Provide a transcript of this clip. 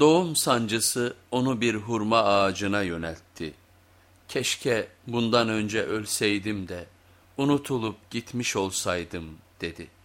Doğum sancısı onu bir hurma ağacına yöneltti. Keşke bundan önce ölseydim de unutulup gitmiş olsaydım dedi.''